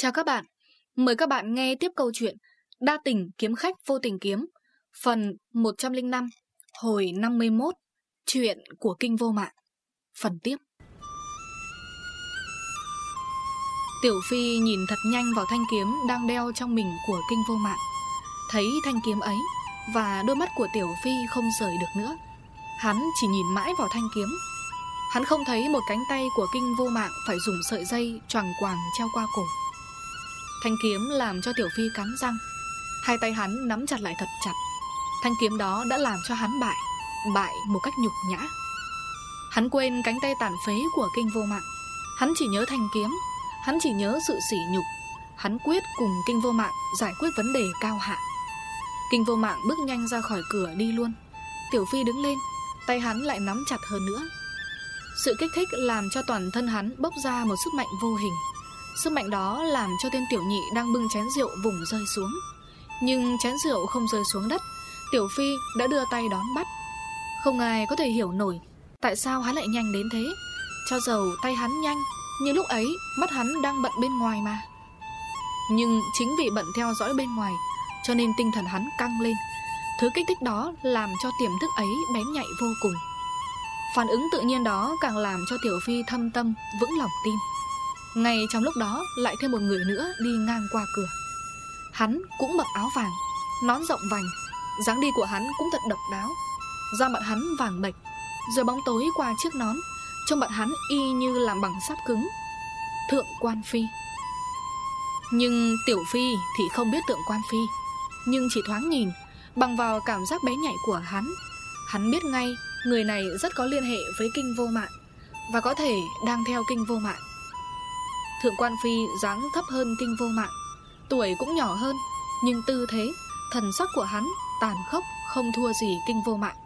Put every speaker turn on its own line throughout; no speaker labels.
Chào các bạn, mời các bạn nghe tiếp câu chuyện Đa tình kiếm khách vô tình kiếm Phần 105 Hồi 51 Chuyện của Kinh Vô Mạng. Phần tiếp. Tiểu Phi nhìn thật nhanh vào thanh kiếm đang đeo trong mình của Kinh Vô Mạng. Thấy thanh kiếm ấy và đôi mắt của Tiểu Phi không rời được nữa Hắn chỉ nhìn mãi vào thanh kiếm. Hắn không thấy một cánh tay của Kinh Vô Mạng phải dùng sợi dây choàng quàng treo qua cổ. Thanh kiếm làm cho Tiểu Phi cắn răng. Hai tay hắn nắm chặt lại thật chặt. Thanh kiếm đó đã làm cho hắn bại Bại một cách nhục nhã. Hắn quên cánh tay tàn phế của kinh vô mạng. Hắn chỉ nhớ thanh kiếm, Hắn chỉ nhớ sự sỉ nhục. Hắn quyết cùng kinh vô mạng giải quyết vấn đề cao hạ. Kinh vô mạng bước nhanh ra khỏi cửa đi luôn. Tiểu Phi đứng lên, Tay hắn lại nắm chặt hơn nữa. Sự kích thích làm cho toàn thân hắn bốc ra một sức mạnh vô hình. Sức mạnh đó làm cho tên tiểu nhị đang bưng chén rượu vùng rơi xuống. Nhưng chén rượu không rơi xuống đất Tiểu Phi đã đưa tay đón bắt. Không ai có thể hiểu nổi Tại sao hắn lại nhanh đến thế. Cho dầu tay hắn nhanh Nhưng lúc ấy mắt hắn đang bận bên ngoài mà. Nhưng chính vì bận theo dõi bên ngoài Cho nên tinh thần hắn căng lên. Thứ kích thích đó làm cho tiềm thức ấy bén nhạy vô cùng. Phản ứng tự nhiên đó càng làm cho Tiểu Phi thâm tâm, vững lòng tin ngay trong lúc đó, lại thêm một người nữa đi ngang qua cửa. Hắn cũng mặc áo vàng, Nón rộng vành, dáng đi của hắn cũng thật độc đáo. Da mặt hắn vàng bệch, Rồi bóng tối qua chiếc nón, Trông mặt hắn y như làm bằng sắt cứng. Thượng quan phi. Nhưng tiểu phi thì không biết tượng quan phi, Nhưng chỉ thoáng nhìn, Bằng vào cảm giác bé nhạy của hắn Hắn biết ngay Người này rất có liên hệ với kinh vô mạng Và có thể đang theo kinh vô mạng. Thượng quan phi dáng thấp hơn kinh vô mạng Tuổi cũng nhỏ hơn Nhưng tư thế, thần sắc của hắn Tàn khốc không thua gì kinh vô mạng.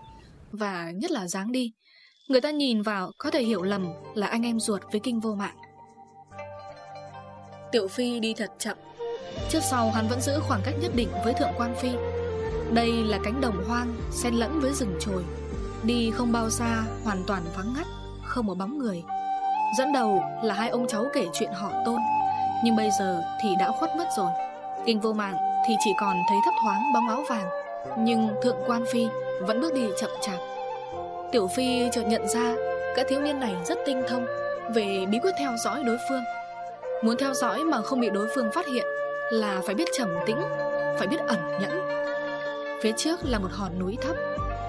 Và nhất là dáng đi Người ta nhìn vào có thể hiểu lầm Là anh em ruột với kinh vô mạng. Tiểu phi đi thật chậm Trước sau hắn vẫn giữ khoảng cách nhất định với thượng quan phi. Đây là cánh đồng hoang Xen lẫn với rừng trồi Đi không bao xa Hoàn toàn vắng ngắt Không một bóng người. Dẫn đầu là hai ông cháu kể chuyện họ tôn. Nhưng bây giờ thì đã khuất mất rồi. Kinh vô mạng thì chỉ còn thấy thấp thoáng bóng áo vàng. Nhưng thượng quan phi vẫn bước đi chậm chạp. Tiểu phi chợt nhận ra Các thiếu niên này rất tinh thông, Về bí quyết theo dõi đối phương. Muốn theo dõi mà không bị đối phương phát hiện Là phải biết trầm tĩnh, Phải biết ẩn nhẫn. Phía trước là một hòn núi thấp.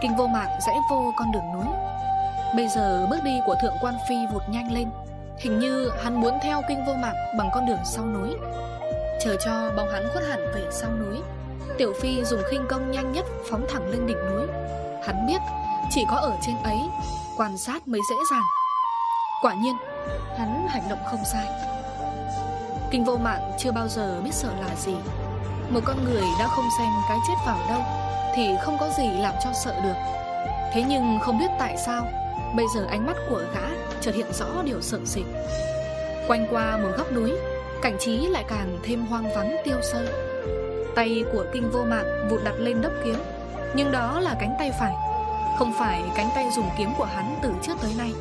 Kinh vô mạng rẽ vô con đường núi. Bây giờ bước đi của thượng quan phi vụt nhanh lên. Hình như hắn muốn theo kinh vô mạng bằng con đường sau núi. Chờ cho bóng hắn khuất hẳn về sau núi, Tiểu Phi dùng khinh công nhanh nhất phóng thẳng lên đỉnh núi. Hắn biết chỉ có ở trên ấy, Quan sát mới dễ dàng. Quả nhiên, Hắn hành động không sai. Kinh vô mạng chưa bao giờ biết sợ là gì. Một con người đã không xem cái chết vào đâu Thì không có gì làm cho sợ được. Thế nhưng không biết tại sao Bây giờ ánh mắt của gã chợt hiện rõ điều sợ sệt. Quanh qua một góc núi, Cảnh trí lại càng thêm hoang vắng tiêu sơ. Tay của kinh vô mạng vụt đặt lên đốc kiếm, Nhưng đó là cánh tay phải, Không phải cánh tay dùng kiếm của hắn từ trước tới nay.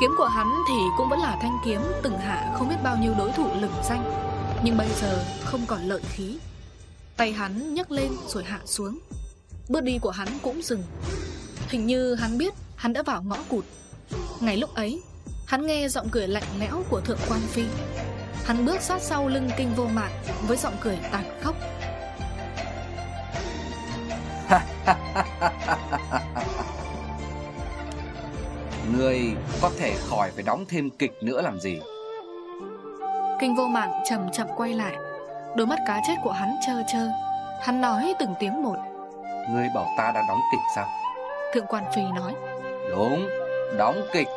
Kiếm của hắn thì cũng vẫn là thanh kiếm Từng hạ không biết bao nhiêu đối thủ lừng danh, Nhưng bây giờ không còn lợi khí. Tay hắn nhấc lên rồi hạ xuống. Bước đi của hắn cũng dừng. Hình như hắn biết hắn đã vào ngõ cụt. Ngày lúc ấy Hắn nghe giọng cười lạnh lẽo của thượng quan phi. Hắn bước sát sau lưng kinh vô mạng Với giọng cười tàn khốc.
Người có thể khỏi phải đóng thêm kịch nữa làm gì?
Kinh vô mạng chậm chậm quay lại. Đôi mắt cá chết của hắn trơ trơ. Hắn nói từng tiếng một.
Người bảo ta đang đóng kịch sao?
Thượng quan phi nói
Đúng, đóng kịch.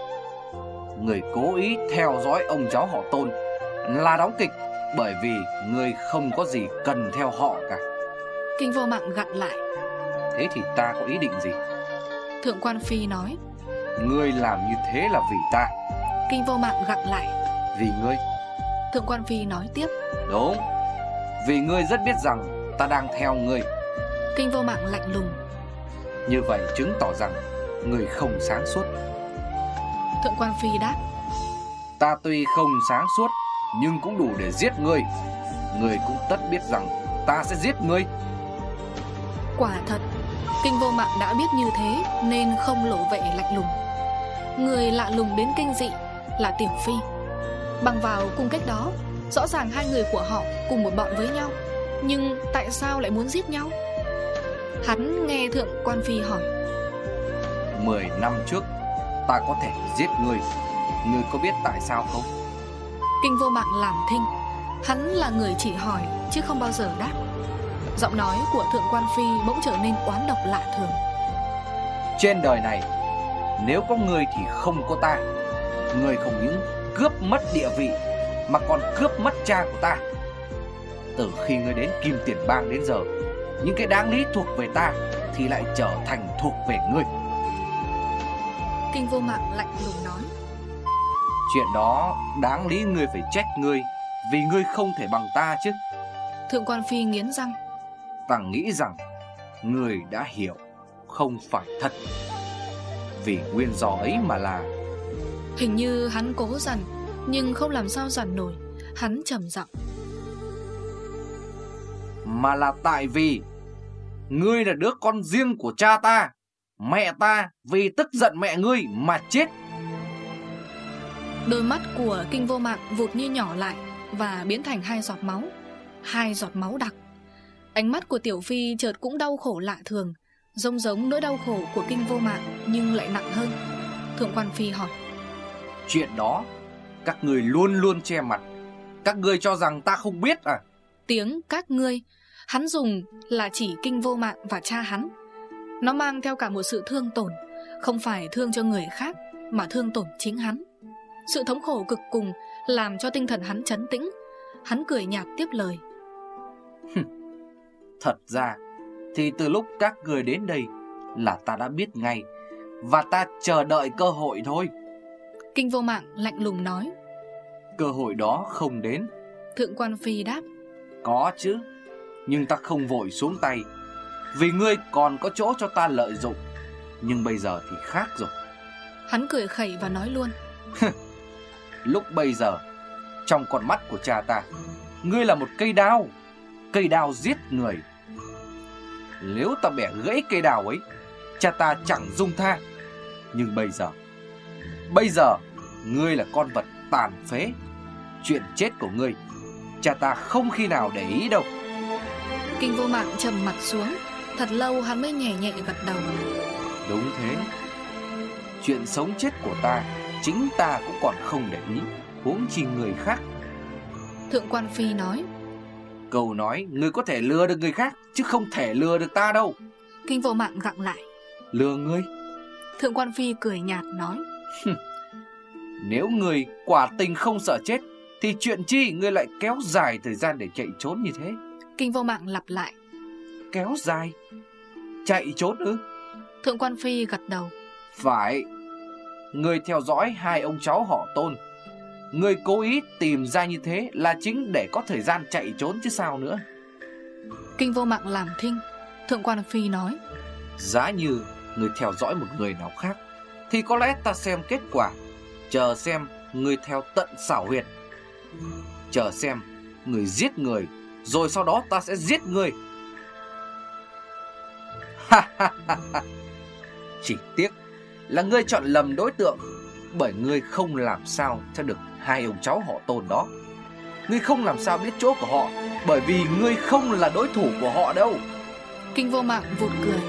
Người cố ý theo dõi ông cháu họ tôn Là đóng kịch Bởi vì người không có gì cần theo họ cả.
Kinh vô mạng gặn lại.
Thế thì ta có ý định gì?
Thượng quan phi nói.
Ngươi làm như thế là vì ta.
Kinh vô mạng gặn lại.
Vì ngươi.
Thượng quan phi nói tiếp.
Đúng Vì ngươi rất biết rằng ta đang theo ngươi.
Kinh vô mạng lạnh lùng.
Như vậy chứng tỏ rằng Người không sáng suốt.
Thượng quan phi đáp.
Ta tuy không sáng suốt Nhưng cũng đủ để giết ngươi. Ngươi cũng tất biết rằng ta sẽ giết ngươi.
Quả thật Kinh vô mạng đã biết như thế Nên không lộ vẻ lạnh lùng. Người lạ lùng đến kinh dị Là Tiểu Phi. Bằng vào cung cách đó Rõ ràng hai người của họ cùng một bọn với nhau Nhưng tại sao lại muốn giết nhau? Hắn nghe Thượng Quan Phi hỏi
Mười năm trước Ta có thể giết ngươi. Ngươi có biết tại sao không?
Kinh vô mạng làm thinh. Hắn là người chỉ hỏi chứ không bao giờ đáp. Giọng nói của Thượng Quan Phi bỗng trở nên oán độc lạ thường.
Trên đời này Nếu có người thì không có ta. Người không những cướp mất địa vị Mà còn cướp mất cha của ta. Từ khi ngươi đến Kim Tiền Bang đến giờ Những cái đáng lý thuộc về ta Thì lại trở thành thuộc về ngươi
Kinh vô mạng lạnh lùng nói.
Chuyện đó đáng lý ngươi phải trách ngươi Vì ngươi không thể bằng ta chứ.
Thượng quan phi nghiến răng.
Ta nghĩ rằng Ngươi đã hiểu Không phải thật Vì nguyên do ấy mà là
Hình như hắn cố dằn Nhưng không làm sao dằn nổi Hắn trầm giọng.
Mà là tại vì Ngươi là đứa con riêng của cha ta Mẹ ta vì tức giận mẹ ngươi mà chết.
Đôi mắt của kinh vô mạng vụt như nhỏ lại Và biến thành hai giọt máu Hai giọt máu đặc. Ánh mắt của Tiểu Phi chợt cũng đau khổ lạ thường Giống giống nỗi đau khổ của kinh vô mạng Nhưng lại nặng hơn. Thượng quan Phi hỏi.
Chuyện đó Các người luôn luôn che mặt. Các người cho rằng ta không biết à?
Tiếng các ngươi Hắn dùng là chỉ kinh vô mạng và cha hắn Nó mang theo cả một sự thương tổn Không phải thương cho người khác Mà thương tổn chính hắn. Sự thống khổ cực cùng Làm cho tinh thần hắn chấn tĩnh Hắn cười nhạt tiếp lời.
Thật ra Thì từ lúc các người đến đây Là ta đã biết ngay Và ta chờ đợi cơ hội thôi.
Kinh vô mạng lạnh lùng nói.
Cơ hội đó không đến.
Thượng quan phi đáp.
Có chứ Nhưng ta không vội xuống tay Vì ngươi còn có chỗ cho ta lợi dụng. Nhưng bây giờ thì khác rồi.
Hắn cười khẩy và nói luôn.
Lúc bây giờ Trong con mắt của cha ta Ngươi là một cây đao Cây đao giết người. Nếu ta bẻ gãy cây đào ấy Cha ta chẳng dung tha. Nhưng bây giờ Bây giờ Ngươi là con vật tàn phế. Chuyện chết của ngươi Cha ta không khi nào để ý đâu.
Kinh vô mạng trầm mặt xuống Thật lâu hắn mới nhẹ nhẹ gật đầu.
Đúng thế. Chuyện sống chết của ta Chính ta cũng còn không để ý Huống chi người khác.
Thượng quan phi nói
Câu nói Ngươi có thể lừa được người khác Chứ không thể lừa được ta đâu.
Kinh vô mạng gặng lại.
Lừa ngươi
Thượng quan phi cười nhạt nói
Nếu ngươi quả tình không sợ chết Thì chuyện chi ngươi lại kéo dài thời gian để chạy trốn như thế?
Kinh vô mạng lặp lại
Kéo dài. Chạy trốn ư?
Thượng quan phi gật đầu.
Phải. Ngươi theo dõi hai ông cháu họ tôn. Ngươi cố ý tìm ra như thế Là chính để có thời gian chạy trốn chứ sao nữa.
Kinh vô mạng làm thinh Thượng quan phi nói.
Giá như ngươi theo dõi một người nào khác Thì có lẽ ta xem kết quả. Chờ xem ngươi theo tận xảo huyệt. Chờ xem người giết người Rồi sau đó ta sẽ giết người Chỉ tiếc là ngươi chọn lầm đối tượng Bởi ngươi không làm sao cho được hai ông cháu họ tôn đó. Ngươi không làm sao biết chỗ của họ Bởi vì ngươi không là đối thủ của họ đâu.
Kinh vô mạng vụt cười.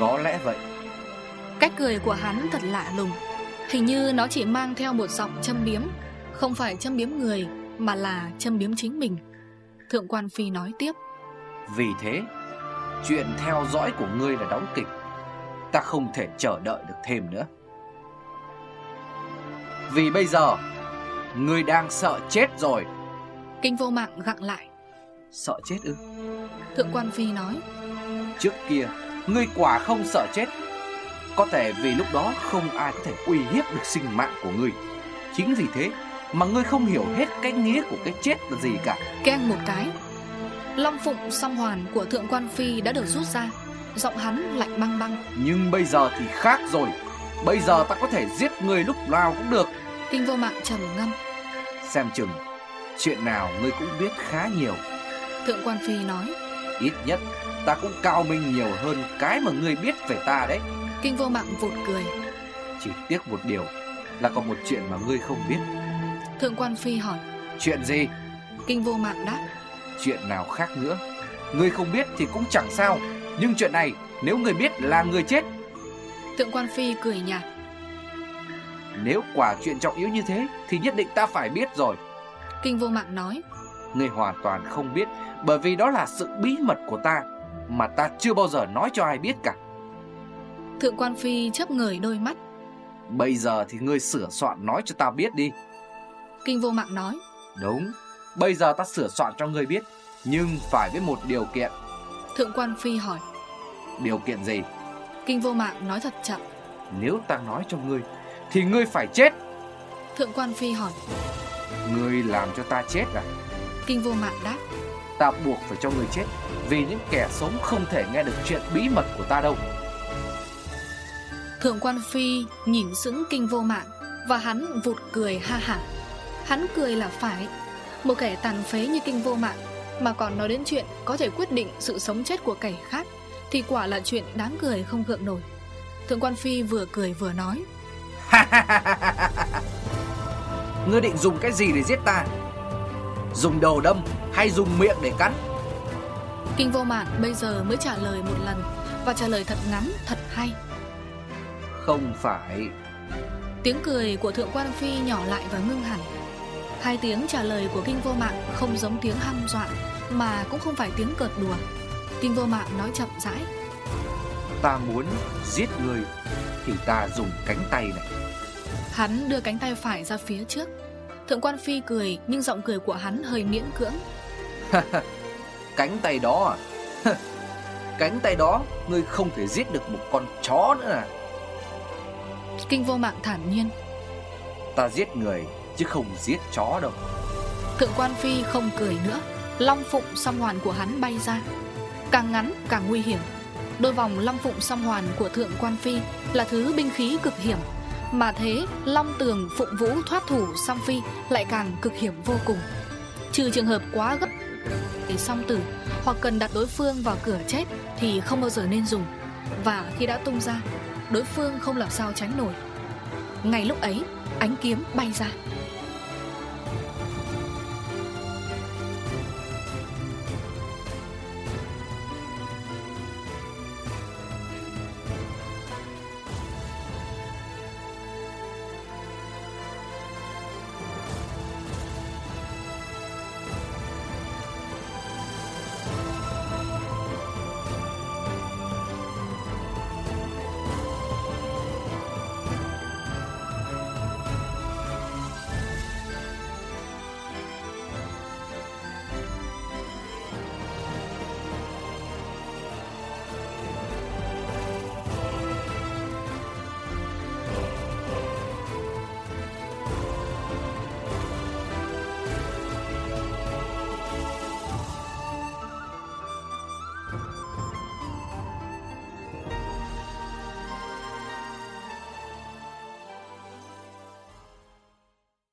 Có lẽ vậy.
Cách cười của hắn thật lạ lùng. Hình như nó chỉ mang theo một giọng châm biếm Không phải châm biếm người Mà là châm biếm chính mình. Thượng quan phi nói tiếp.
Vì thế Chuyện theo dõi của ngươi là đóng kịch. Ta không thể chờ đợi được thêm nữa. Vì bây giờ Ngươi đang sợ chết rồi.
Kinh vô mạng gặng lại.
Sợ chết ư?
Thượng quan phi nói.
Trước kia Ngươi quả không sợ chết. Có thể vì lúc đó không ai có thể uy hiếp được sinh mạng của ngươi. Chính vì thế Mà ngươi không hiểu hết cái nghĩa của cái chết là gì cả.
Keng một cái Long phụng song hoàn của thượng quan phi đã được rút ra. Giọng hắn lạnh băng băng.
Nhưng bây giờ thì khác rồi. Bây giờ ta có thể giết người lúc nào cũng được.
Kinh vô mạng trầm ngâm.
Xem chừng Chuyện nào ngươi cũng biết khá nhiều.
Thượng quan phi nói.
Ít nhất ta cũng cao minh nhiều hơn cái mà ngươi biết về ta đấy.
Kinh vô mạng vụt cười.
Chỉ tiếc một điều là còn một chuyện mà ngươi không biết.
Thượng quan phi hỏi.
Chuyện gì?
Kinh vô mạng đáp
Chuyện nào khác nữa. Ngươi không biết thì cũng chẳng sao Nhưng chuyện này nếu ngươi biết là người chết.
Thượng quan phi cười nhạt.
Nếu quả chuyện trọng yếu như thế Thì nhất định ta phải biết rồi.
Kinh vô mạng nói.
Ngươi hoàn toàn không biết Bởi vì đó là sự bí mật của ta Mà ta chưa bao giờ nói cho ai biết cả.
Thượng quan phi chấp người đôi mắt.
Bây giờ thì ngươi sửa soạn nói cho ta biết đi.
Kinh vô mạng nói.
Đúng Bây giờ ta sửa soạn cho ngươi biết Nhưng phải với một điều kiện.
Thượng quan phi hỏi.
Điều kiện gì?
Kinh vô mạng nói thật chậm.
Nếu ta nói cho ngươi Thì ngươi phải chết.
Thượng quan phi hỏi.
Ngươi làm cho ta chết à?
Kinh vô mạng đáp.
Ta buộc phải cho ngươi chết Vì những kẻ sống không thể nghe được chuyện bí mật của ta đâu.
Thượng quan phi nhìn sững kinh vô mạng Và hắn vụt cười ha hả. Hắn cười là phải Một kẻ tàn phế như kinh vô mạng Mà còn nói đến chuyện có thể quyết định sự sống chết của kẻ khác Thì quả là chuyện đáng cười không gượng nổi. Thượng quan phi vừa cười vừa nói.
Ngươi định dùng cái gì để giết ta? Dùng đầu đâm hay dùng miệng để cắn?
Kinh vô mạng bây giờ mới trả lời một lần Và trả lời thật ngắn, thật hay.
Không phải.
Tiếng cười của thượng quan phi nhỏ lại và ngưng hẳn Hai tiếng trả lời của kinh vô mạng không giống tiếng hăm dọa Mà cũng không phải tiếng cợt đùa. Kinh vô mạng nói chậm rãi.
Ta muốn giết người Thì ta dùng cánh tay này.
Hắn đưa cánh tay phải ra phía trước. Thượng quan phi cười nhưng giọng cười của hắn hơi miễn cưỡng.
Cánh tay đó à? Cánh tay đó Ngươi không thể giết được một con chó nữa à?
Kinh vô mạng thản nhiên.
Ta giết người chứ không giết chó đâu.
Thượng quan phi không cười nữa. Long phụng song hoàn của hắn bay ra. Càng ngắn, càng nguy hiểm. Đôi vòng long phụng song hoàn của thượng quan phi Là thứ binh khí cực hiểm. Mà thế, long tường, phụng vũ thoát thủ song phi Lại càng cực hiểm vô cùng. Trừ trường hợp quá gấp để song tử, Hoặc cần đặt đối phương vào cửa chết Thì không bao giờ nên dùng. Và khi đã tung ra, Đối phương không làm sao tránh nổi. Ngay lúc ấy, ánh kiếm bay ra.